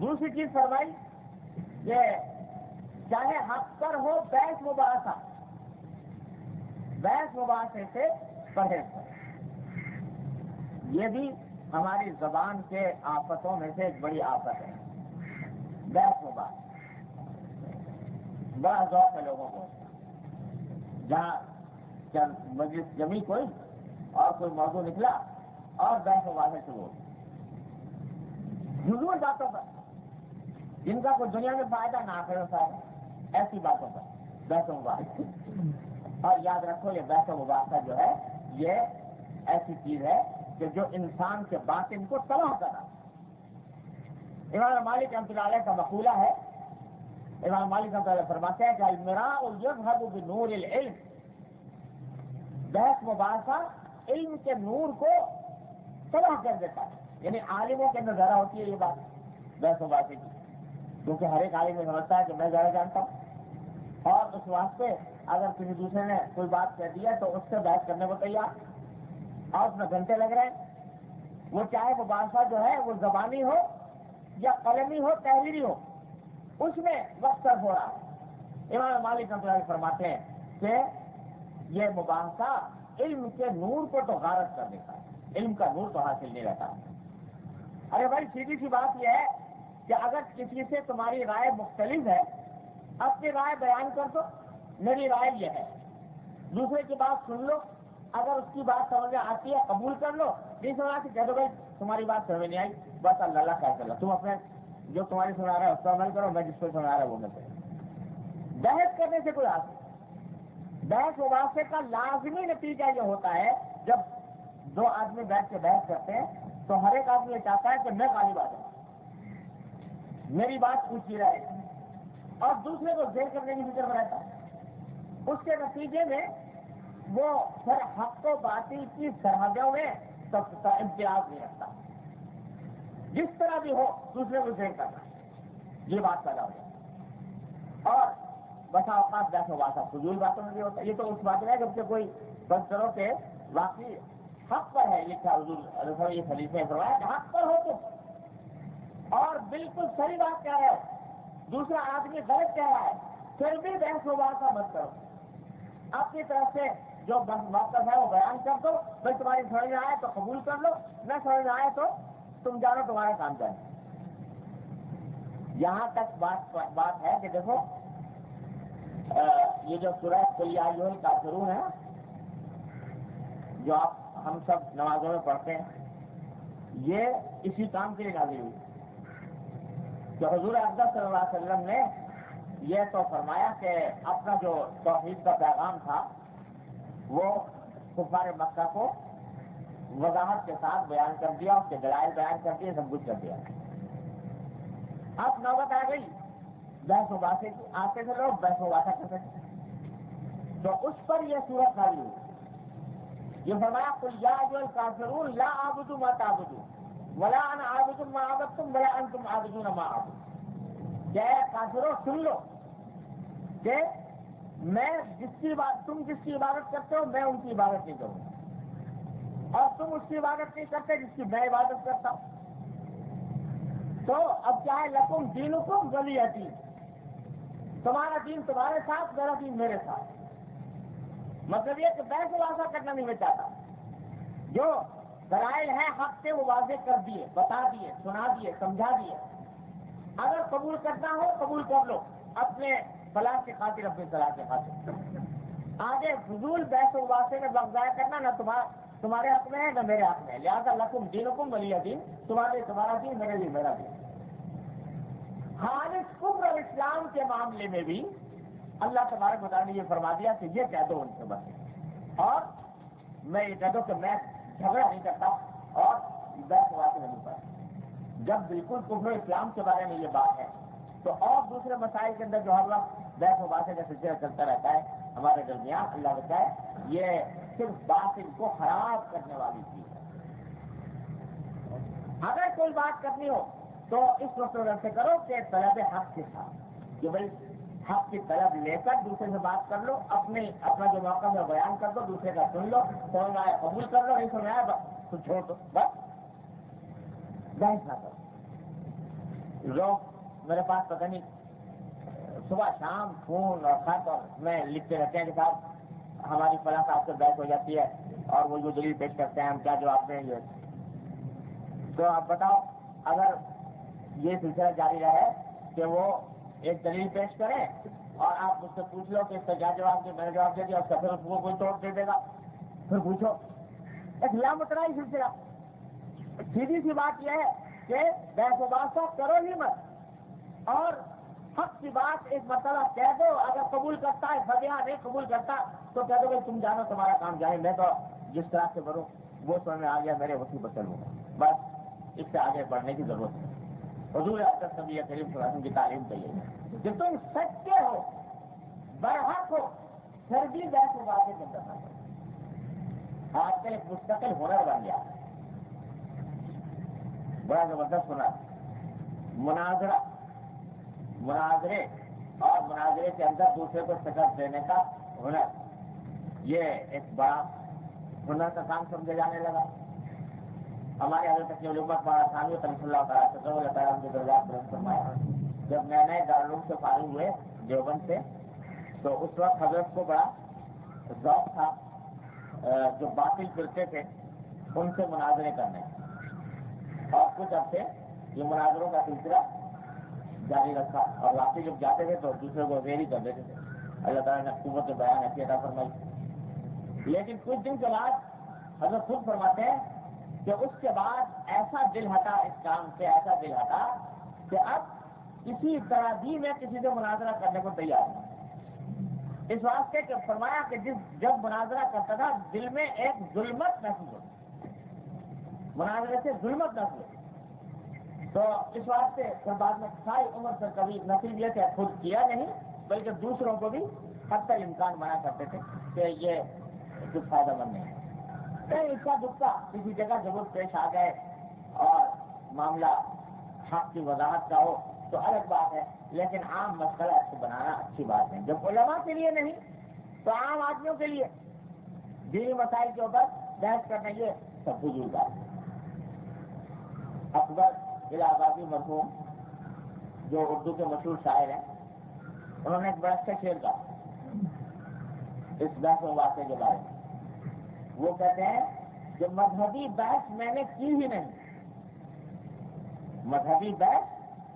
دوسری چیز فرمائی کہ چاہے حق پر ہو، بحث مباحثہ۔ بحث مباحثے سے پرہیز یہ بھی ہماری زبان کے آفتوں میں سے ایک بڑی آفت ہے۔ بحث مباحث بڑا ذوق ہے لوگوں کو۔ جہاں مجلس جمی کوئی اور کوئی موضوع نکلا اور بحث مباحثے شروع ہو جزور باتوں پر۔ جن کا کوئی دنیا میں فائدہ نہ آخر ہوتا ہے ایسی باتوں پر بحث و مباحثہ اور یاد رکھو، یہ بحث و مباحثہ جو ہے، یہ ایسی چیز ہے کہ جو انسان کے باطن کو تباہ کرا امام مالک رحمۃ اللہ علیہ کا مقولہ ہے، امام مالک رحمۃ اللہ فرماتے ہیں کہ المرا الجب نور العلم۔ بحث مباحثہ علم کے نور کو تباہ کر دیتا ہے۔ یعنی عالموں کے اندر ذرا ہوتی ہے یہ بات بحث مباحثے کی کیونکہ ہر ایک عالم یہ سمجھتا ہے کہ میں زیادہ جانتا ہوں۔ اور اس واسطے اگر کسی دوسرے نے کوئی بات کہہ دیا تو اس سے بحث کرنے کو تیار۔ اور اس میں گھنٹے لگ رہے ہیں۔ وہ چاہے وہ بادشاہ جو ہے، وہ زبانی ہو یا قلمی ہو، تحریری ہو، اس میں وقت صرف ہو رہا ہے۔ امام مالک رحمۃ فرماتے ہیں کہ یہ مباحثہ علم کے نور کو تو غارت کر دیتا ہے۔ علم کا نور تو حاصل نہیں رہتا۔ ارے بھائی، سیدھی سی بات یہ ہے کہ اگر کسی سے تمہاری رائے مختلف ہے، اپنی رائے بیان کر دو، میری رائے یہ ہے۔ دوسرے کی بات سن لو، اگر اس کی بات سمجھ میں آتی ہے، قبول کر لو۔ نہیں سمجھا کہ کہہ دو بھائی، تمہاری بات سمجھ نہیں آئی۔ بس اللہ اللہ کر لو تم اپنے جو تمہاری سنا رہا ہے، اس کا عمل کرو، میں جس کو سنا رہا ہے، وہ میں کروں۔ بحث کرنے سے کوئی آتا بحث مباحثے کا لازمی نتیجہ یہ ہوتا ہے، جب دو آدمی بیٹھ کے بحث کرتے ہیں، تو ہر ایک آدمی یہ چاہتا ہے کہ میں کالی بات ہوں میری بات پوچھی رہے اور دوسرے کو زیر کرنے کی فکر رہتا ہے اس کے نتیجے میں وہ سر حق و باطل کی سرحدوں میں سب کا امتیاز نہیں رکھتا۔ جس طرح بھی ہو، دوسرے کو زیر کرنا۔ یہ بات پیدا ہو جائے اور بسا اوقات بیٹھ ہو بات فضول باتوں میں بھی ہوتا ہے۔ یہ تو اس بات میں ہے جبکہ کوئی بستروں کے واقعی حق پر ہے، یہ کیا حضور یہ خلیفے فرمایا حق پر ہو تم۔ اور بالکل صحیح بات کہہ رہے ہو دوسرا آدمی غلط کہہ رہا ہے، پھر بھی بحث و کا مت کرو۔ اپنی طرف سے جو موقف ہے وہ بیان کر دو پھر تمہاری سمجھ میں آئے تو قبول کر لو، نہ سمجھ میں آئے تو تم جانو تمہارا کام جانے یہاں تک بات بات ہے کہ دیکھو یہ جو سورہ کلیائی کا ضرور ہے، جو آپ ہم سب نمازوں میں پڑھتے ہیں، یہ اسی کام کے لیے نازل ہوئی۔ کہ حضور اقدر صلی اللہ علیہ وسلم نے یہ تو فرمایا کہ اپنا جو توحید کا پیغام تھا، وہ کفار مکہ کو وضاحت کے ساتھ بیان کر دیا، اس کے دلائل بیان کر دیے، سب کچھ کر دیا۔ اب نوبت آ گئی۔ بحث و باسے کی آتے تھے لوگ، بحث و باسا کر سکتے تو اس پر یہ صورت خالی ہوئی۔ یہ فرمایا کل یا جو کافرون لا آبدو ما تعبدو ولا انا آبدو ما عبدتم ولا انتم عابدون ما عبد کیا کافروں سن لو. کہ میں جس کی بات تم جس کی عبادت کرتے ہو، میں ان کی عبادت نہیں کروں. اور تم اس کی عبادت نہیں کرتے جس کی میں عبادت کرتا ہوں. تو اب کیا ہے؟ لکم دین حکم گلی تمہارا دین تمہارے ساتھ، میرا دین میرے ساتھ. مطلب یہ کہ بحث واسع کرنا نہیں میں چاہتا. جو دلائل ہے حق سے وہ واضح کر دیے، بتا دیے، سنا دیے، سمجھا دیے۔ اگر قبول کرنا ہو، قبول کر لو۔ اپنے فلاح کی خاطر اپنی صلاح کے خاطر۔ آگے فضول بحث و واسطے میں وقت ضائع کرنا نہ تمہارا تمہارے حق میں ہے نہ میرے حق میں ہے۔ لہٰذا لکم دین حکم ولی دین۔ تمہارے تمہارا دین، میرے لیے میرا دین۔ خالص کفر اور اسلام کے معاملے میں بھی اللہ تبارک بتا نے یہ فرما دیا کہ یہ کہہ دو ان سے بس اور میں یہ کہہ دو کہ میں جھگڑا نہیں کرتا اور بحث واقع نہیں پڑا جب بالکل کفر اسلام کے بارے میں یہ بات ہے، تو اور دوسرے مسائل کے اندر جو ہر وقت بحث و کا سلسلہ چلتا رہتا ہے، ہمارے درمیان اللہ بتائے یہ صرف بات ان کو خراب کرنے والی چیز ہے۔ اگر کوئی بات کرنی ہو، تو اس وقت سے کرو کہ طلب حق کے ساتھ، کہ بھائی حق کی طلب لے کر دوسرے سے بات کر لو اپنے اپنا جو موقع میں بیان کر دو، دوسرے کا سن لو سمجھ آئے قبول کر لو، نہیں سمجھ آیا تو چھوڑ دو، بس۔ بحث نہ کرو لوگ میرے پاس پتہ نہیں، صبح شام فون اور خط اور میں لکھتے رہتے ہیں کہ صاحب، ہماری فلاں صاحب سے بیٹھ ہو جاتی ہے اور وہ جو دلیل پیش کرتے ہیں، ہم کیا جواب دیں گے؟ تو آپ بتاؤ، اگر یہ سلسلہ جاری رہے کہ وہ ایک دلیل پیش کریں اور آپ مجھ سے پوچھ لو کہ اس کا کیا جواب دیں میں نے جواب دے دیا اس کا پھر کو کوئی توڑ دے دے گا۔ پھر پوچھو۔ ایک لامترائی سلسلہ۔ سیدھی سی بات یہ ہے کہ بحث و بادشاہ کرو ہی مت۔ اور حق کی بات ایک مرتبہ کہہ دو۔ اگر قبول کرتا ہے فضیا نہیں قبول کرتا، تو کہہ دو کہ تم جانو تمہارا کام جائے میں تو جس طرح سے بڑھوں، وہ سمجھ میں آ گیا، میرے اسی پر چلوں گا بس اس سے آگے بڑھنے کی ضرورت ہے۔ حضور اکثر سبھی قریب صلاح کی تعلیم چاہیے کہ تم سچے ہو، برحق ہو، پھر بھی بحث و باتیں کرنا آج کل ایک مستقل ہنر بن گیا۔ بڑا زبردست ہنر۔ مناظرہ۔ مناظرے۔ اور مناظرے کے اندر دوسرے کو شکست دینے کا ہنر۔ یہ ایک بڑا ہنر کا کام سمجھا جانے لگا۔ ہمارے حضرت کی علومت بڑا ثانوی صلی اللہ تعالیٰ سے اللہ تعالیٰ کے درجات برس فرمایا جب نئے نئے دارالعلوم سے فارغ ہوئے، دیوبند سے، تو اس وقت حضرت کو بڑا ذوق تھا جو باطل فرقے تھے، ان سے مناظرے کرنے۔ اور کچھ عرصے یہ مناظروں کا سلسلہ جاری رکھا۔ اور واپسی جب جاتے تھے تو دوسرے کو ویری کر دیتے تھے۔ اللہ تعالیٰ نے قوت بیان ایسی عطا فرمائی۔ لیکن کچھ دن کے بعد حضرت خود فرماتے ہیں کہ اس کے بعد ایسا دل ہٹا اس کام سے، ایسا دل ہٹا کہ اب کسی طرح بھی میں کسی سے مناظرہ کرنے کو تیار ہوں۔ اس واسطے کہ فرمایا کہ جس، جب مناظرہ کرتا تھا، دل میں ایک ظلمت محسوس ہوتی۔ مناظرے سے ظلمت محسوس ہوتی۔ تو اس واسطے پھر بعد میں ساری عمر سے کبھی نصیبیت ہے خود کیا نہیں، بلکہ دوسروں کو بھی حد تک امکان بنا کرتے تھے کہ یہ کچھ فائدہ مند نہیں۔ ہے اس کا دکھا کسی جگہ ضرورت پیش آ گئے اور معاملہ حق کی وضاحت کا ہو تو الگ بات ہے، لیکن عام مسئلہ اس کو بنانا اچھی بات ہے۔ جب علماء کے لیے نہیں، تو عام آدمیوں کے لیے۔ دینی مسائل کے اوپر بحث کرنا یہ سب بزرگ بات ہے۔ اکبر الہ آبادی مرحوم، جو اردو کے مشہور شاعر ہیں، انہوں نے ایک بڑا اچھا شعر کہا۔ اس بحث و واقعے کے بارے میں۔ وہ کہتے ہیں کہ مذہبی بحث میں نے کی ہی نہیں۔ مذہبی بحث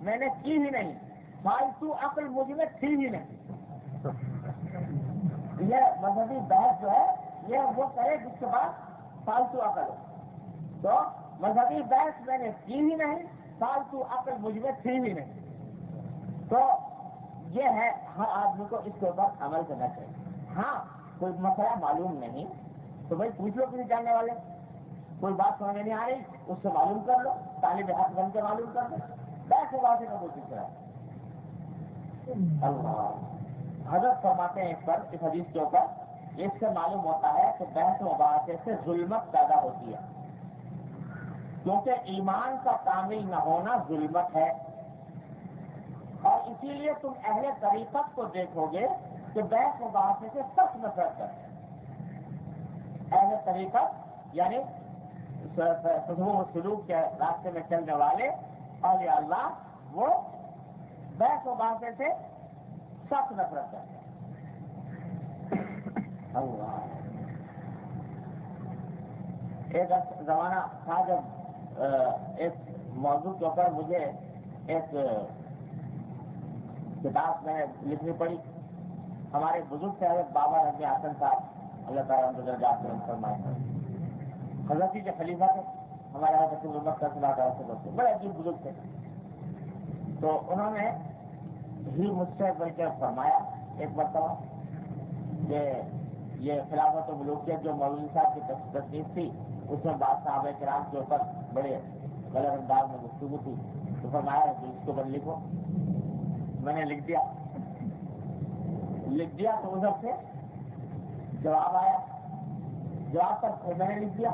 میں نے کی ہی نہیں۔ فالتو عقل مجھ میں تھی ہی نہیں۔ یہ مذہبی بحث جو ہے، یہ وہ کرے جس کے بعد فالتو عقل ہو۔ تو مذہبی بحث میں نے کی ہی نہیں، فالتو عقل مجھ میں تھی ہی نہیں۔ تو یہ ہے ہر آدمی کو اس کے اوپر عمل کرنا چاہیے۔ ہاں کوئی مسئلہ معلوم نہیں۔ تو بھائی پوچھ لو کسی جاننے والے۔ کوئی بات سمجھ نہیں آ رہی، اس سے معلوم کر لو، طالب حق بن کے معلوم کر لو۔ بحث واضح کا کوئی سلسلہ اللہ۔ حضرت فرماتے ہیں اس پر، اس حدیث کے اوپر، اس سے معلوم ہوتا ہے کہ بحث مباحثے سے ظلمت پیدا ہوتی ہے۔ کیونکہ ایمان کا کامل نہ ہونا ظلمت ہے۔ اور اسی لیے تم اہل طریقت کو دیکھو گے کہ بحث مباحثے سے سخت نفرت کرتے ہیں اہل طریقت یعنی سلوک کے راستے میں چلنے والے اور اللہ، وہ بحث و باسے سے سخت نفرت کرتے ہیں۔ اللہ۔ ایک زمانہ تھا جب ایک موضوع کے اوپر مجھے ایک کتاب میں لکھنی پڑی۔ ہمارے بزرگ سے بابا رضی حسن صاحب۔ اللہ تعالیٰ درجات فرمائے۔ حضرت کے خلیفہ تھے، ہمارے یہاں بچے محمد کا صلاح سے بچے بڑے عجیب بزرگ تھے۔ تو انہوں نے ہی مجھ سے بل کے فرمایا ایک مرتبہ کہ یہ خلافت و ملوکیت جو مولوی صاحب کی تصدیق تھی، اس میں بات صاحب کرام کے اوپر بڑے غلط انداز میں گفتگو تھی۔ تو فرمایا کہ اس کو بل لکھو۔ میں نے لکھ دیا۔ لکھ دیا تو ادھر سے جواب آیا؟ جواب پر پھر میں نے لکھ دیا۔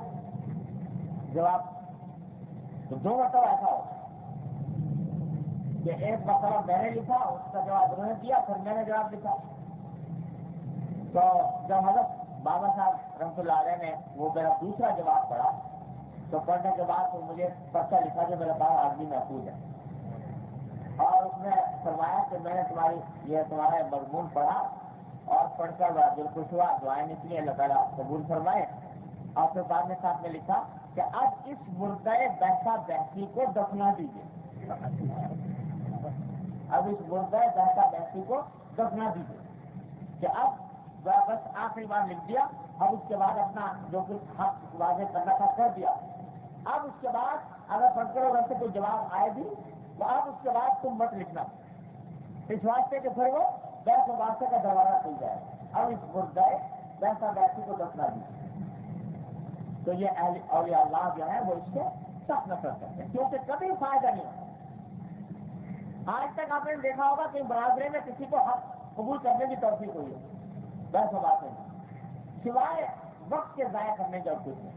جواب۔ تو دو مطلب ایسا ہو۔ کہ ایک مسئلہ میں نے لکھا، اس کا جواب انہوں نے دیا، پھر میں نے جواب لکھا۔ تو جب حضرت بابا صاحب رحمت اللہ علیہ نے وہ میرا دوسرا جواب پڑھا، تو پڑھنے کے بعد تو مجھے پرچہ لکھا کہ میرے پاس آدمی محفوظ ہے۔ اور اس نے فرمایا کہ میں نے تمہاری، یہ تمہارا مضمون پڑھا۔ اور پڑھ کر بڑا دل خوش ہوا دعائیں نکلی اللہ تعالیٰ قبول فرمائے۔ اور پھر بعد میں صاحب نے لکھا کہ اب اس مردے بہتا بہتی کو دفنا دیجیے اب اس مردے بہتا بہتی کو دفنا دیجیے کہ اب بس آخری بار لکھ دیا، اب اس کے بعد اپنا جو کچھ حق واضح کرنا تھا کر دیا۔ اب اس کے بعد اگر پڑھ کرو ویسے کوئی جواب آئے بھی، تو اب اس کے بعد تم مت لکھنا۔ اس واسطے کہ پھر وہ بیس و کا دروازہ کھل جائے۔ اب اس مردے ویسا بیسی کو دفنا دی۔ تو یہ اولیاء اللہ جو ہے وہ اس سے سخت نفرت کرتے ہیں۔ کیونکہ کبھی فائدہ نہیں ہوتا۔ آج تک آپ نے دیکھا ہوگا کہ برادری میں کسی کو حق قبول کرنے کی توفیق ہوئی ہے۔ بیس و باتیں سوائے وقت کے ضائع کرنے کا کچھ نہیں۔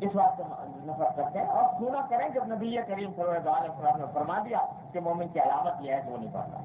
اس بات سے نفرت کرتے ہیں۔ اور نہ کریں جب نبی کریم صلی اللہ علیہ وسلم نے فرما دیا کہ مومن کی علامت یہ ہے کہ وہ نہیں پڑھتا۔